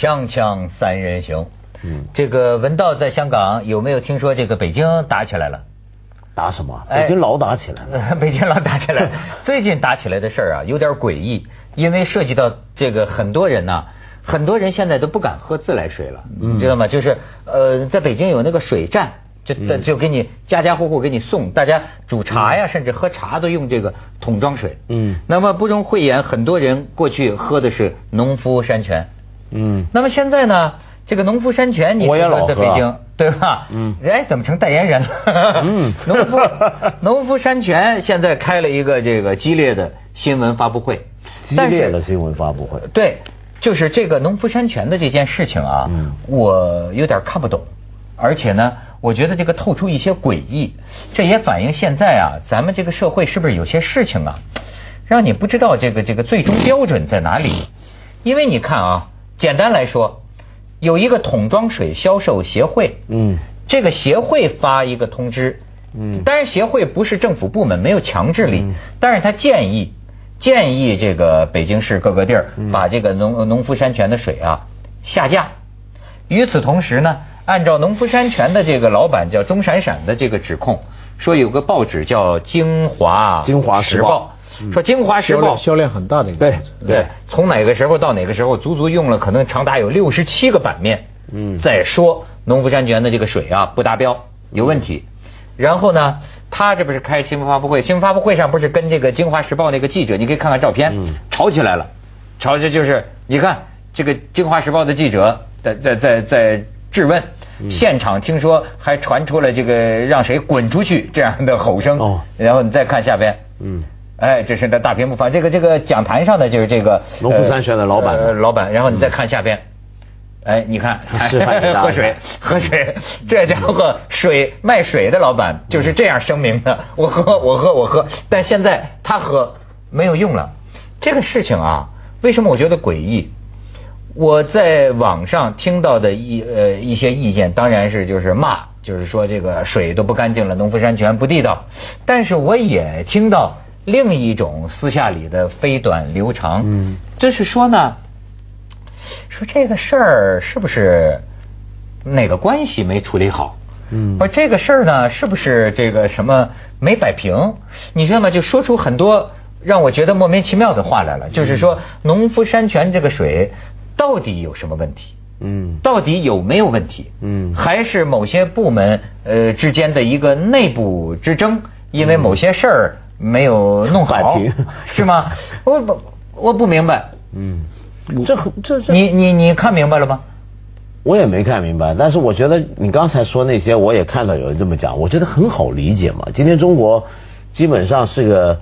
锵锵三人行，嗯，这个文道在香港有没有听说这个北京打起来了？打什么？北京老打起来了。北京老打起来了。最近打起来的事儿啊，有点诡异，因为涉及到这个很多人呐，很多人现在都不敢喝自来水了，你知道吗？就是呃，在北京有那个水站，就就给你家家户户给你送，大家煮茶呀，甚至喝茶都用这个桶装水。嗯。那么不容讳言，很多人过去喝的是农夫山泉。嗯，那么现在呢？这个农夫山泉，你在北京对吧？嗯，哎，怎么成代言人了？嗯，农夫 农夫山泉现在开了一个这个激烈的新闻发布会，激烈的新闻发布会。对，就是这个农夫山泉的这件事情啊，我有点看不懂，而且呢，我觉得这个透出一些诡异，这也反映现在啊，咱们这个社会是不是有些事情啊，让你不知道这个这个最终标准在哪里？因为你看啊。简单来说，有一个桶装水销售协会，嗯，这个协会发一个通知，嗯，当然协会不是政府部门，没有强制力，但是他建议建议这个北京市各个地儿把这个农农夫山泉的水啊下架。与此同时呢，按照农夫山泉的这个老板叫钟闪闪的这个指控，说有个报纸叫《京华京华时报》。说《京华时报》销量很大的一个对对，从哪个时候到哪个时候，足足用了可能长达有六十七个版面，嗯，在说农夫山泉的这个水啊不达标，有问题。然后呢，他这不是开新闻发布会，新闻发布会上不是跟这个《京华时报》那个记者，你可以看看照片，吵起来了，吵起就是你看这个《京华时报》的记者在在在在质问，现场听说还传出了这个让谁滚出去这样的吼声，哦，然后你再看下边，嗯。哎，这是在大屏幕放这个这个讲坛上的就是这个农夫山泉的老板，老板。然后你再看下边，哎，你看，喝水，喝水，这家伙水卖水的老板就是这样声明的：我喝，我喝，我喝。但现在他喝没有用了。这个事情啊，为什么我觉得诡异？我在网上听到的一呃一些意见，当然是就是骂，就是说这个水都不干净了，农夫山泉不地道。但是我也听到。另一种私下里的飞短流长，嗯，就是说呢，说这个事儿是不是哪个关系没处理好？嗯，说这个事儿呢，是不是这个什么没摆平？你知道吗？就说出很多让我觉得莫名其妙的话来了。就是说，农夫山泉这个水到底有什么问题？嗯，到底有没有问题？嗯，还是某些部门呃之间的一个内部之争？因为某些事儿。没有弄好 是吗？我不我不明白。嗯，这这这，你你你看明白了吗？我也没看明白，但是我觉得你刚才说那些，我也看到有人这么讲，我觉得很好理解嘛。今天中国基本上是个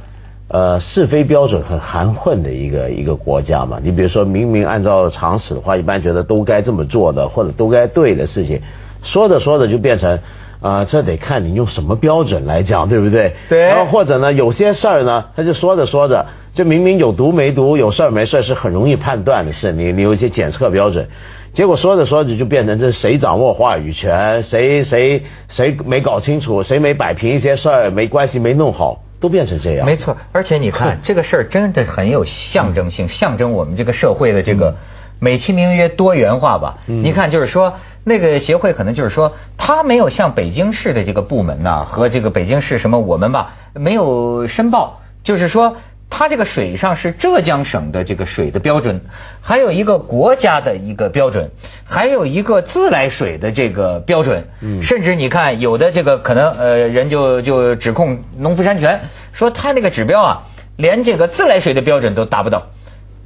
呃是非标准很含混的一个一个国家嘛。你比如说明明按照常识的话，一般觉得都该这么做的或者都该对的事情，说着说着就变成。啊，这得看你用什么标准来讲，对不对？对。然后或者呢，有些事儿呢，他就说着说着，就明明有毒没毒，有事儿没事儿，是很容易判断的事。你你有一些检测标准，结果说着说着就变成这谁掌握话语权，谁谁谁没搞清楚，谁没摆平一些事儿，没关系没弄好，都变成这样。没错，而且你看 这个事儿真的很有象征性，象征我们这个社会的这个美其名曰多元化吧。你看，就是说。那个协会可能就是说，他没有向北京市的这个部门呐和这个北京市什么我们吧没有申报，就是说他这个水上是浙江省的这个水的标准，还有一个国家的一个标准，还有一个自来水的这个标准，甚至你看有的这个可能呃人就就指控农夫山泉说他那个指标啊连这个自来水的标准都达不到，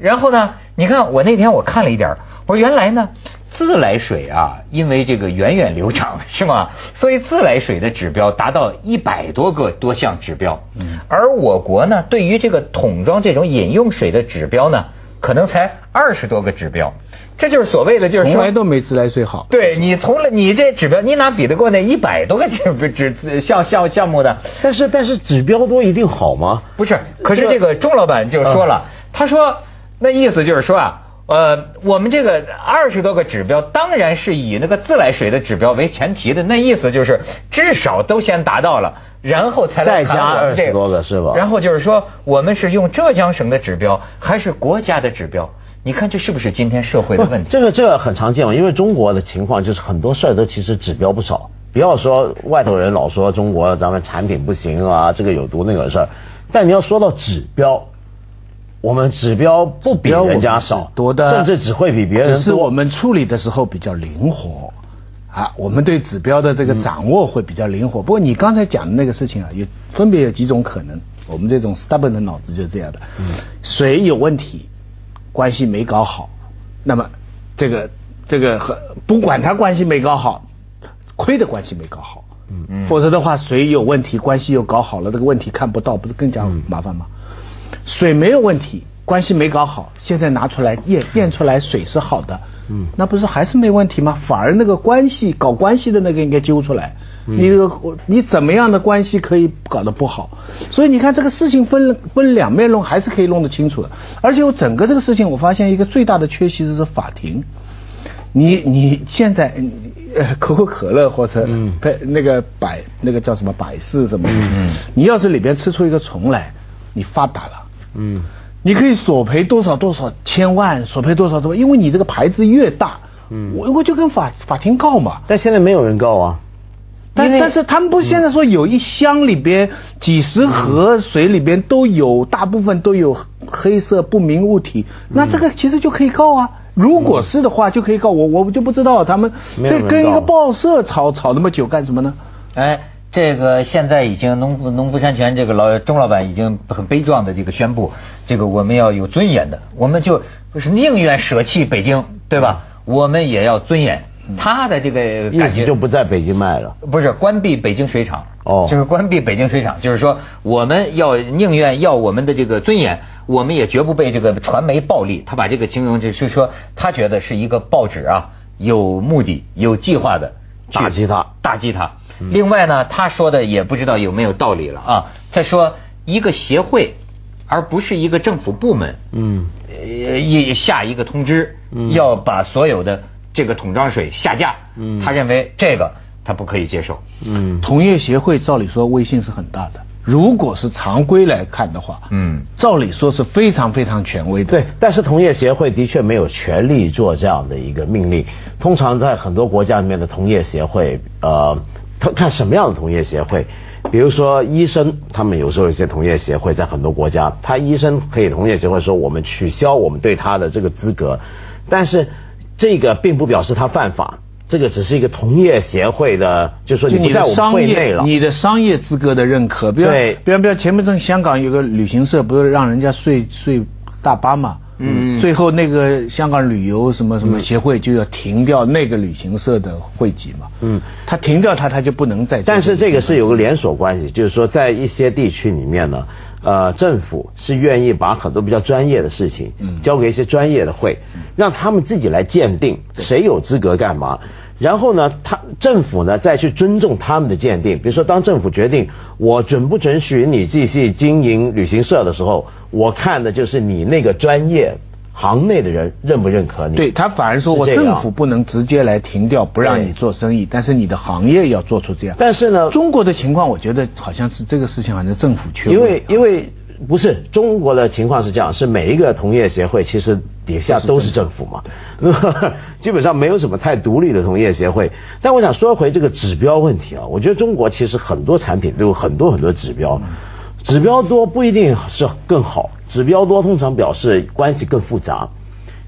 然后呢你看我那天我看了一点，我说原来呢。自来水啊，因为这个源远流长是吗？所以自来水的指标达到一百多个多项指标。嗯。而我国呢，对于这个桶装这种饮用水的指标呢，可能才二十多个指标。这就是所谓的就是从来都没自来水好。对你从来你这指标你哪比得过那一百多个指指项项项目的？但是但是指标多一定好吗？不是。可是这个钟老板就说了，他说那意思就是说啊。呃，我们这个二十多个指标，当然是以那个自来水的指标为前提的。那意思就是至少都先达到了，然后才再加二十多个是吧？然后就是说，我们是用浙江省的指标，还是国家的指标？你看这是不是今天社会的问题？这个这个很常见嘛，因为中国的情况就是很多事儿都其实指标不少。不要说外头人老说中国咱们产品不行啊，这个有毒那个事儿，但你要说到指标，我们指标不比人家少，多的，甚至只会比别人多。只是我们处理的时候比较灵活啊，我们对指标的这个掌握会比较灵活。不过你刚才讲的那个事情啊，有分别有几种可能。我们这种 stubborn 的脑子就是这样的，嗯水有问题，关系没搞好，那么这个这个和不管他关系没搞好，亏的关系没搞好，嗯嗯，否则的话水有问题，关系又搞好了，这个问题看不到，不是更加麻烦吗？水没有问题，关系没搞好，现在拿出来验验出来水是好的，嗯，那不是还是没问题吗？反而那个关系搞关系的那个应该揪出来。你你怎么样的关系可以搞得不好？所以你看这个事情分分两面弄，还是可以弄得清楚的。而且我整个这个事情，我发现一个最大的缺席是法庭。你你现在呃可口可乐或者百那个百那个叫什么百事什么，嗯你要是里边吃出一个虫来，你发达了。嗯，你可以索赔多少多少千万，索赔多少多少，因为你这个牌子越大，嗯，我我就跟法法庭告嘛。但现在没有人告啊。但但是他们不现在说有一箱里边几十盒水里边都有大部分都有黑色不明物体，那这个其实就可以告啊。如果是的话就可以告我，我就不知道他们这跟一个报社吵吵那么久干什么呢？哎，这个现在已经农农夫山泉这个老钟老板已经很悲壮的这个宣布，这个我们要有尊严的，我们就不是宁愿舍弃北京，对吧？我们也要尊严。他的这个感觉就不在北京卖了，不是关闭北京水厂哦，就是关闭北京水厂，就是说我们要宁愿要我们的这个尊严，我们也绝不被这个传媒暴力。他把这个形容就是说，他觉得是一个报纸啊，有目的、有计划的打击他，打击他。另外呢，他说的也不知道有没有道理了啊。他说一个协会，而不是一个政府部门，嗯，一下一个通知，要把所有的。这个桶装水下架，嗯，他认为这个他不可以接受。嗯，同业协会照理说威信是很大的，如果是常规来看的话，嗯，照理说是非常非常权威的。对，但是同业协会的确没有权利做这样的一个命令。通常在很多国家里面的同业协会，呃，他看什么样的同业协会？比如说医生，他们有时候一些同业协会在很多国家，他医生可以同业协会说我们取消我们对他的这个资格，但是。这个并不表示他犯法，这个只是一个同业协会的，就是说你不在我们会内了。你的商业资格的认可，比如，比如，比如前面正香港有个旅行社，不是让人家睡睡大巴嘛？嗯。最后那个香港旅游什么什么协会就要停掉那个旅行社的会籍嘛？嗯。他停掉他，他就不能再。但是这个是有个连锁关系，就是说在一些地区里面呢。呃，政府是愿意把很多比较专业的事情交给一些专业的会，让他们自己来鉴定谁有资格干嘛。然后呢，他政府呢再去尊重他们的鉴定。比如说，当政府决定我准不准许你继续经营旅行社的时候，我看的就是你那个专业。行内的人认不认可你？对他反而说，我政府不能直接来停掉，不让你做生意，但是你的行业要做出这样。但是呢，中国的情况，我觉得好像是这个事情，好像政府缺。因为因为不是中国的情况是这样，是每一个同业协会其实底下都是政府嘛，基本上没有什么太独立的同业协会。但我想说回这个指标问题啊，我觉得中国其实很多产品都有很多很多指标，指标多不一定是更好。指标多通常表示关系更复杂，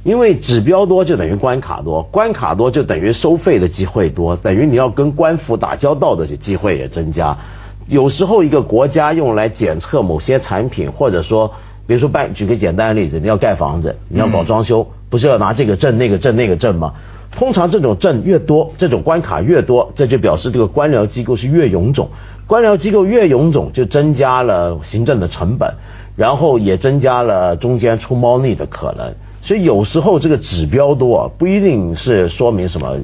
因为指标多就等于关卡多，关卡多就等于收费的机会多，等于你要跟官府打交道的机会也增加。有时候一个国家用来检测某些产品，或者说，比如说办，举个简单的例子，你要盖房子，你要搞装修，不是要拿这个证、那个证、那个证吗？通常这种证越多，这种关卡越多，这就表示这个官僚机构是越臃肿，官僚机构越臃肿，就增加了行政的成本。然后也增加了中间出猫腻的可能，所以有时候这个指标多不一定是说明什么。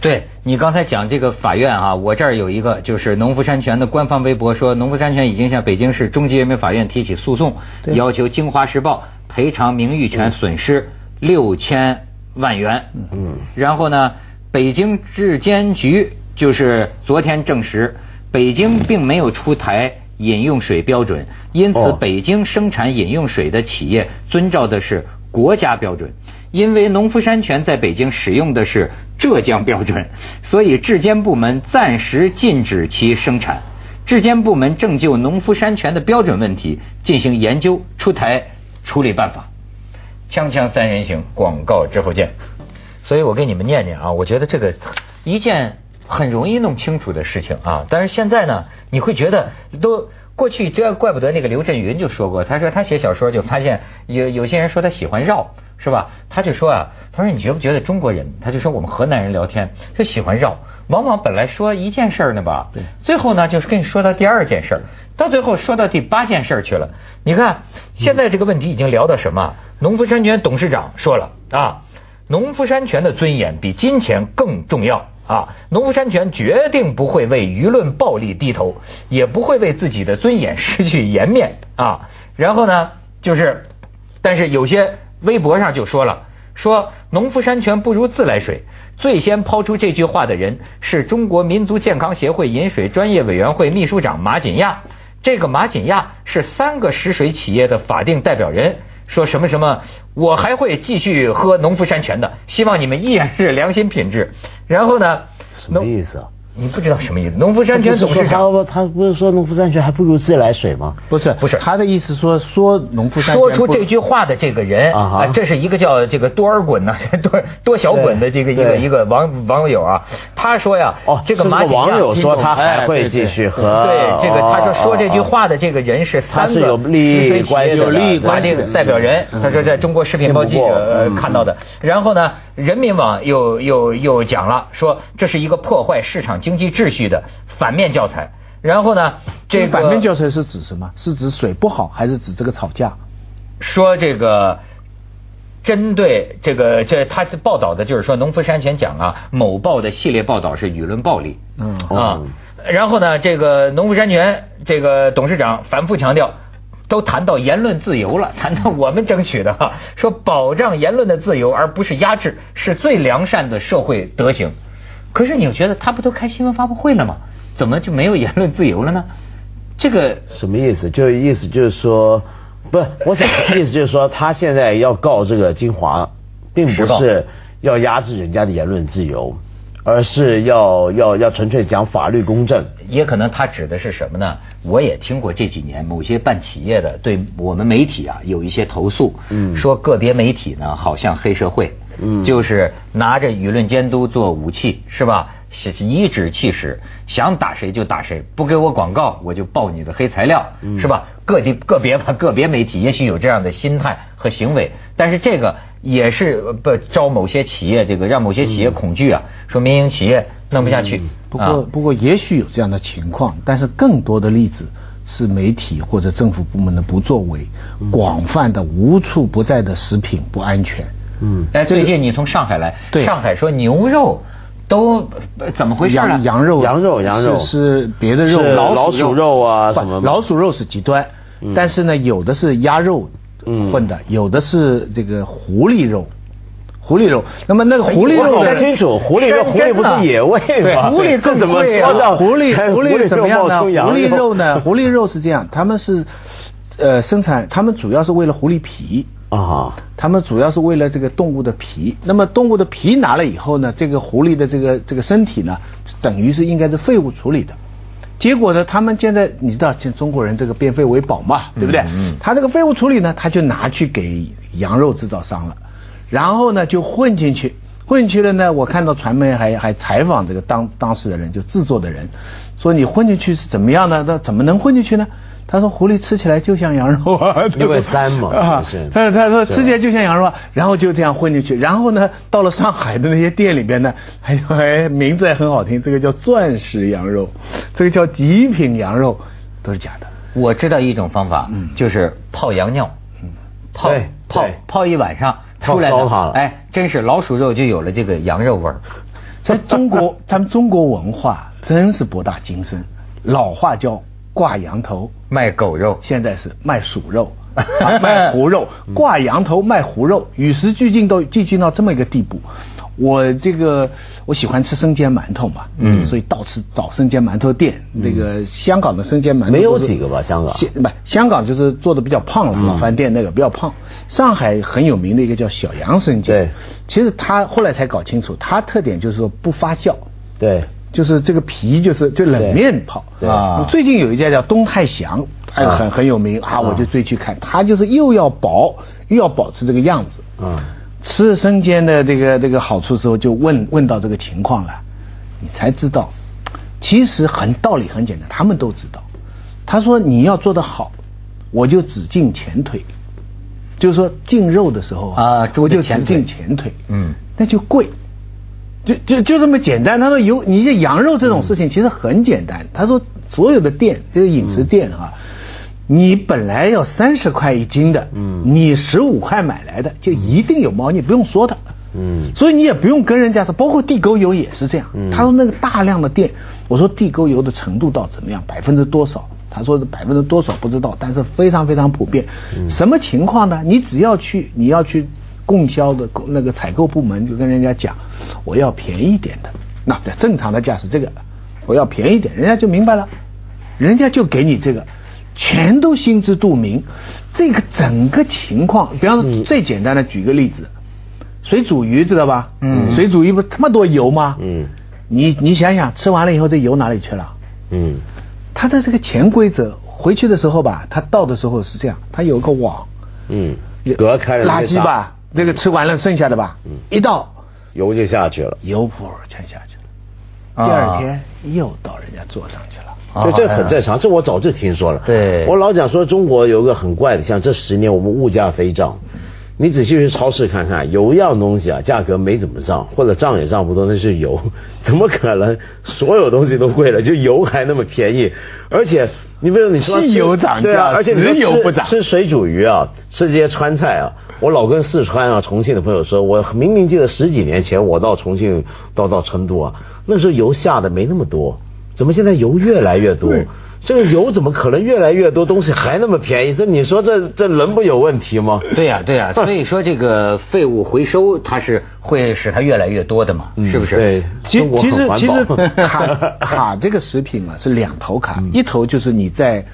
对你刚才讲这个法院啊，我这儿有一个就是农夫山泉的官方微博说，农夫山泉已经向北京市中级人民法院提起诉讼，要求京华时报赔偿名誉权损失六千万元。嗯。然后呢，北京质监局就是昨天证实，北京并没有出台。饮用水标准，因此北京生产饮用水的企业遵照的是国家标准。因为农夫山泉在北京使用的是浙江标准，所以质监部门暂时禁止其生产。质监部门正就农夫山泉的标准问题进行研究，出台处理办法。锵锵三人行，广告之后见。所以我给你们念念啊，我觉得这个一件很容易弄清楚的事情啊，但是现在呢，你会觉得都过去这怪不得那个刘震云就说过，他说他写小说就发现有有些人说他喜欢绕。是吧？他就说啊，他说你觉不觉得中国人？他就说我们河南人聊天就喜欢绕，往往本来说一件事呢吧，最后呢就是跟你说到第二件事，到最后说到第八件事去了。你看现在这个问题已经聊到什么？农夫山泉董事长说了啊，农夫山泉的尊严比金钱更重要啊，农夫山泉决定不会为舆论暴力低头，也不会为自己的尊严失去颜面啊。然后呢，就是，但是有些。微博上就说了，说农夫山泉不如自来水。最先抛出这句话的人是中国民族健康协会饮水专业委员会秘书长马锦亚。这个马锦亚是三个食水企业的法定代表人，说什么什么，我还会继续喝农夫山泉的，希望你们依然是良心品质。然后呢？什么意思啊？你不知道什么意思？农夫山泉董事长，他他不是说农夫山泉还不如自来水吗？不是不是，他的意思说说农夫山泉说出这句话的这个人啊，这是一个叫这个多尔衮呢，多多小滚的这个一个一个网网友啊，他说呀，哦，这个马网友说他还会继续喝，对这个他说说这句话的这个人是三个有利益关系有利益关系的。代表人，他说在中国视频报记者看到的，然后呢，人民网又又又讲了，说这是一个破坏市场经济秩序的。反面教材，然后呢？这个反面教材是指什么？是指水不好，还是指这个吵架？说这个针对这个，这他报道的就是说，农夫山泉讲啊，某报的系列报道是舆论暴力。嗯啊，然后呢，这个农夫山泉这个董事长反复强调，都谈到言论自由了，谈到我们争取的哈，说保障言论的自由，而不是压制，是最良善的社会德行。可是你又觉得他不都开新闻发布会了吗？怎么就没有言论自由了呢？这个什么意思？就意思就是说，不是，我想意思就是说，他现在要告这个金华，并不是要压制人家的言论自由，而是要要要纯粹讲法律公正。也可能他指的是什么呢？我也听过这几年某些办企业的对我们媒体啊有一些投诉，嗯，说个别媒体呢好像黑社会，嗯，就是拿着舆论监督做武器，是吧？是颐指气使，想打谁就打谁，不给我广告我就爆你的黑材料，是吧？个地个别吧，个别媒体也许有这样的心态和行为，但是这个也是不招某些企业这个让某些企业恐惧啊，说民营企业弄不下去。不过不过也许有这样的情况，但是更多的例子是媒体或者政府部门的不作为，广泛的无处不在的食品不安全。嗯，哎，最近你从上海来，上海说牛肉。都怎么回事羊羊肉，羊肉，羊肉是别的肉，老鼠肉啊什么？老鼠肉是极端，但是呢，有的是鸭肉混的，有的是这个狐狸肉，狐狸肉。那么那个狐狸肉，我不清楚，狐狸肉，狐狸不是野味吗？狐狸这怎么说到狐狸？狐狸怎么样呢？狐狸肉呢？狐狸肉是这样，他们是呃生产，他们主要是为了狐狸皮。啊，他们主要是为了这个动物的皮。那么动物的皮拿了以后呢，这个狐狸的这个这个身体呢，等于是应该是废物处理的。结果呢，他们现在你知道，像中国人这个变废为宝嘛，对不对？嗯。他这个废物处理呢，他就拿去给羊肉制造商了，然后呢就混进去，混进去了呢。我看到传媒还还采访这个当当事的人，就制作的人，说你混进去是怎么样呢？那怎么能混进去呢？他说狐狸吃起来就像羊肉啊，因为膻嘛。啊，他他说吃起来就像羊肉，啊，然后就这样混进去。然后呢，到了上海的那些店里边呢，还 有哎名字也很好听，这个叫钻石羊肉，这个叫极品羊肉，都是假的。我知道一种方法，嗯，就是泡羊尿，嗯，泡泡泡一晚上出来了，哎，真是老鼠肉就有了这个羊肉味儿。在中国，咱们中国文化真是博大精深，老话叫。挂羊头卖狗肉，现在是卖鼠肉，卖胡肉，挂羊头卖胡肉，与时俱进都进进到这么一个地步。我这个我喜欢吃生煎馒头嘛，嗯，所以到处找生煎馒头店。那个香港的生煎馒头没有几个吧？香港不，香港就是做的比较胖了，老饭店那个比较胖。上海很有名的一个叫小杨生煎，对，其实他后来才搞清楚，他特点就是说不发酵，对，就是这个皮就是就冷面泡。啊，最近有一家叫东泰祥，哎，很很有名啊，我就追去看，他就是又要薄又要保持这个样子。嗯。吃生煎的这个这个好处时候，就问问到这个情况了，你才知道，其实很道理很简单，他们都知道。他说你要做得好，我就只进前腿，就是说进肉的时候啊，我就只进前腿，嗯，那就贵，就就就这么简单。他说有你这羊肉这种事情其实很简单。他说所有的店，这个饮食店啊。你本来要三十块一斤的，嗯，你十五块买来的，就一定有猫腻，不用说的，嗯，所以你也不用跟人家说，包括地沟油也是这样。他说那个大量的店，我说地沟油的程度到怎么样，百分之多少？他说是百分之多少不知道，但是非常非常普遍。什么情况呢？你只要去，你要去供销的那个采购部门，就跟人家讲，我要便宜点的，那正常的价是这个，我要便宜点，人家就明白了，人家就给你这个。全都心知肚明，这个整个情况，比方说最简单的举个例子，水煮鱼知道吧？嗯，水煮鱼不他妈多油吗？嗯，你你想想，吃完了以后这油哪里去了？嗯，它的这个潜规则，回去的时候吧，它倒的时候是这样，它有个网，嗯，隔开了垃圾吧，这个吃完了剩下的吧，一倒油就下去了，油泼全下去了，第二天又到人家桌上去了。就这很正常，这我早就听说了。对，我老讲说中国有个很怪的，像这十年我们物价飞涨，你仔细去超市看看，有一样东西啊，价格没怎么涨，或者涨也涨不多，那是油。怎么可能所有东西都贵了，就油还那么便宜？而且你比如你说汽油涨价，而且人油不涨，吃水煮鱼啊，吃这些川菜啊，我老跟四川啊、重庆的朋友说，我明明记得十几年前我到重庆到到成都啊，那时候油下的没那么多。怎么现在油越来越多？这个油怎么可能越来越多？东西还那么便宜？这你说这这人不有问题吗？对呀对呀，所以说这个废物回收它是会使它越来越多的嘛，是不是？对，其其实其实 卡卡这个食品啊是两头卡，一头就是你在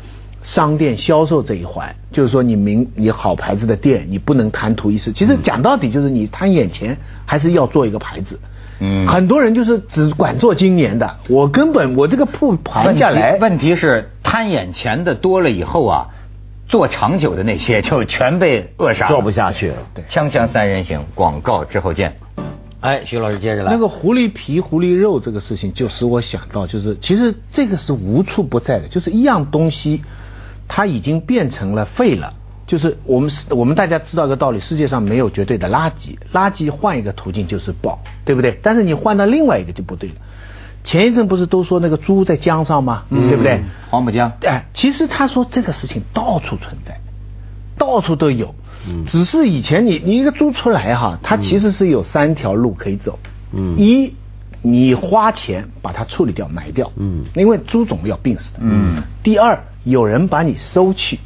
商店销售这一环，就是说你名你好牌子的店你不能贪图一时。其实讲到底就是你贪眼前，还是要做一个牌子。嗯，很多人就是只管做今年的，我根本我这个铺盘下来，问题是贪眼前的多了以后啊，做长久的那些 就全被扼杀，做不下去了。对，锵锵三人行，广告之后见。哎，徐老师接着来。那个狐狸皮、狐狸肉这个事情，就使我想到，就是其实这个是无处不在的，就是一样东西，它已经变成了废了。就是我们我们大家知道一个道理，世界上没有绝对的垃圾，垃圾换一个途径就是宝，对不对？但是你换到另外一个就不对了。前一阵不是都说那个猪在江上吗？对不对？黄浦江。哎，其实他说这个事情到处存在，到处都有。嗯。只是以前你你一个猪出来哈，它其实是有三条路可以走。嗯。一，你花钱把它处理掉埋掉。嗯。因为猪总要病死的。嗯。第二，有人把你收去。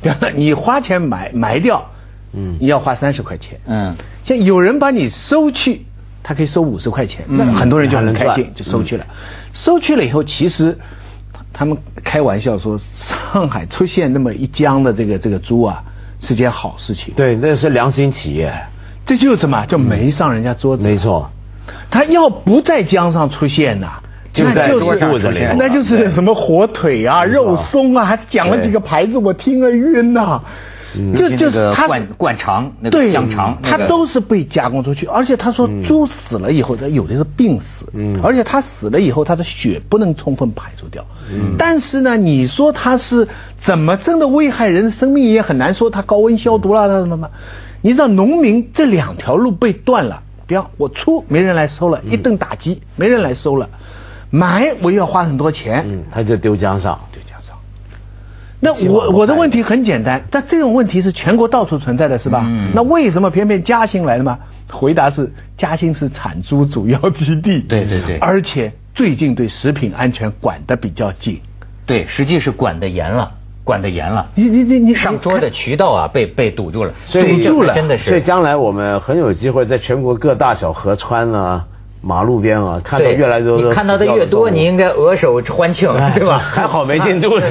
你花钱埋埋掉，嗯，你要花三十块钱，嗯，像有人把你收去，他可以收五十块钱，那很多人就很开心，就收去了。收去了以后，其实他们开玩笑说，上海出现那么一江的这个这个猪啊，是件好事情。对，那是良心企业，这就是什么？就没上人家桌子。没错，他要不在江上出现呢？就在肚子里，那就是什么火腿啊、肉松啊，还讲了几个牌子，我听了晕呐。就就是它灌灌肠，那个香肠，它都是被加工出去。而且他说猪死了以后，它有的是病死，嗯，而且它死了以后，它的血不能充分排除掉。嗯，但是呢，你说它是怎么真的危害人生命也很难说，它高温消毒了，它什么么？你知道农民这两条路被断了，比方我出没人来收了，一顿打击没人来收了。买我又要花很多钱，嗯，他就丢江上，丢江上。那我我的问题很简单，但这种问题是全国到处存在的，是吧？嗯。那为什么偏偏嘉兴来了吗？回答是嘉兴是产猪主要基地，对对对，而且最近对食品安全管的比较紧，对，实际是管的严了。管得严了。你你你你上桌的渠道啊被被堵住了，所以堵住了真的是。所以将来我们很有机会在全国各大小河川啊。马路边啊，看到越来越多，你看到的越多，你应该额手欢庆，对吧？还好没进肚子，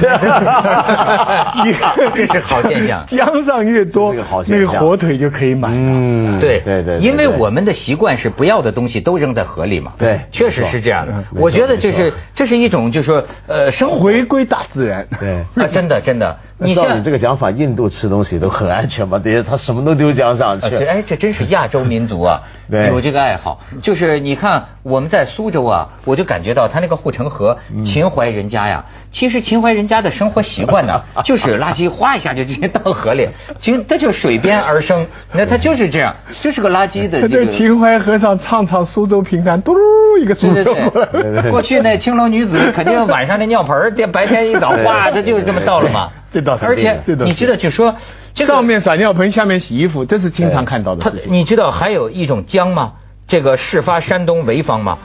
这是好现象。江上越多，那个火腿就可以买。嗯，对对对，因为我们的习惯是不要的东西都扔在河里嘛。对，确实是这样的。我觉得这是这是一种就是说呃，生活回归大自然。对啊，真的真的。你像你这个讲法，印度吃东西都很安全吗？等于他什么都丢江上去。这哎，这真是亚洲民族啊，有这个爱好。就是你看我们在苏州啊，我就感觉到他那个护城河，秦淮人家呀，其实秦淮人家的生活习惯呢，就是垃圾哗一下就直接倒河里，其实它就水边而生，那它就是这样，就是个垃圾的。他在秦淮河上唱唱苏州评弹，嘟一个苏州过来。过去那青楼女子肯定晚上那尿盆儿，白天一早哗，它就是这么倒了嘛。这倒是，而且你知道，就说上面撒尿盆，下面洗衣服，这是经常看到的。他，你知道还有一种姜吗？这个事发山东潍坊嘛，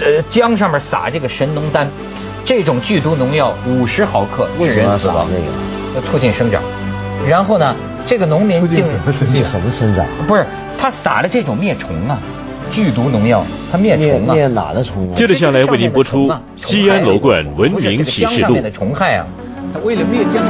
呃，姜上面撒这个神农丹，这种剧毒农药五十毫克致人死亡，要促进生长。然后呢，这个农民促进什么生长？不是，他撒了这种灭虫啊，剧毒农药，它灭虫啊。灭哪的虫？接着下来为您播出《西安楼冠文明启示录》。的虫害啊。它为了灭姜。